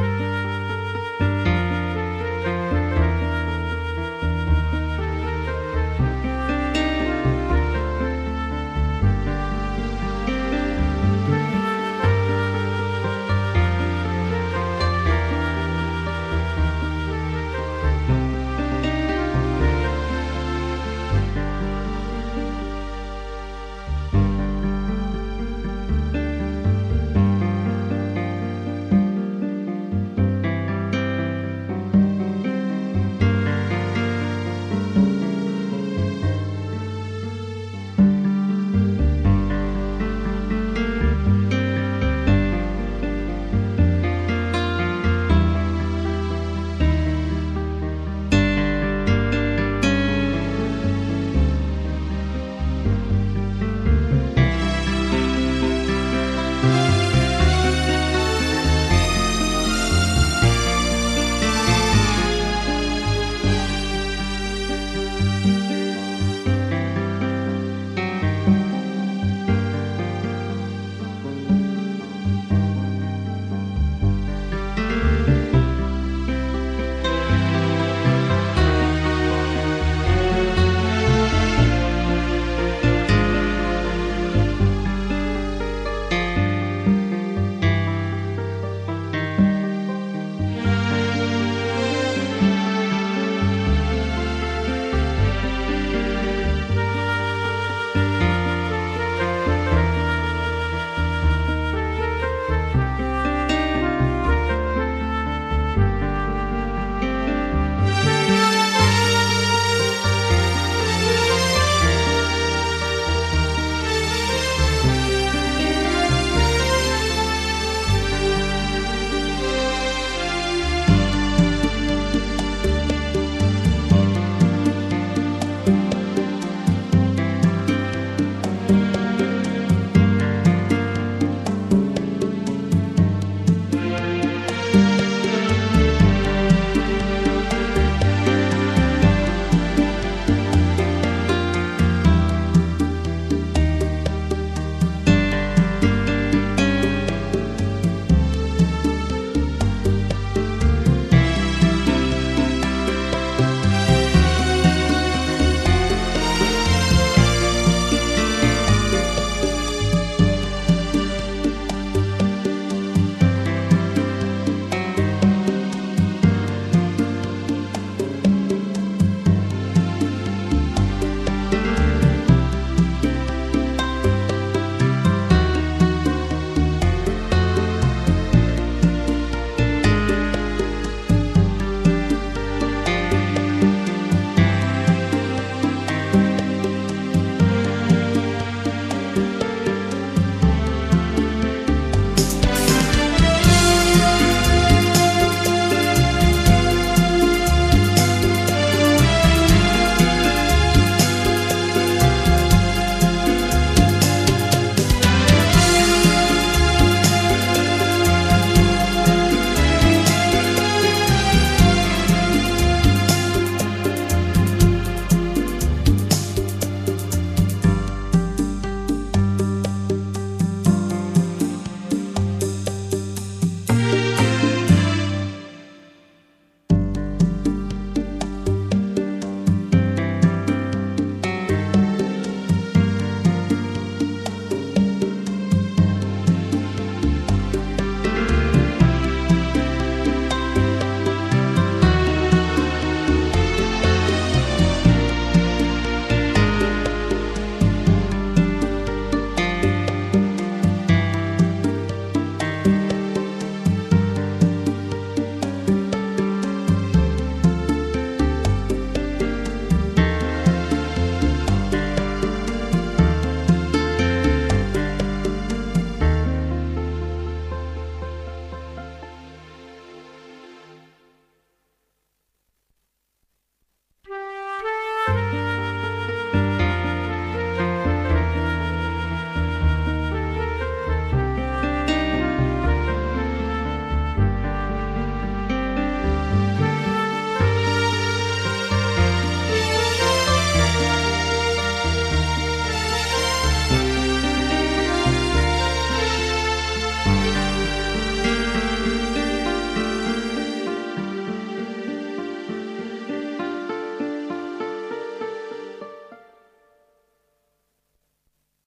Bye.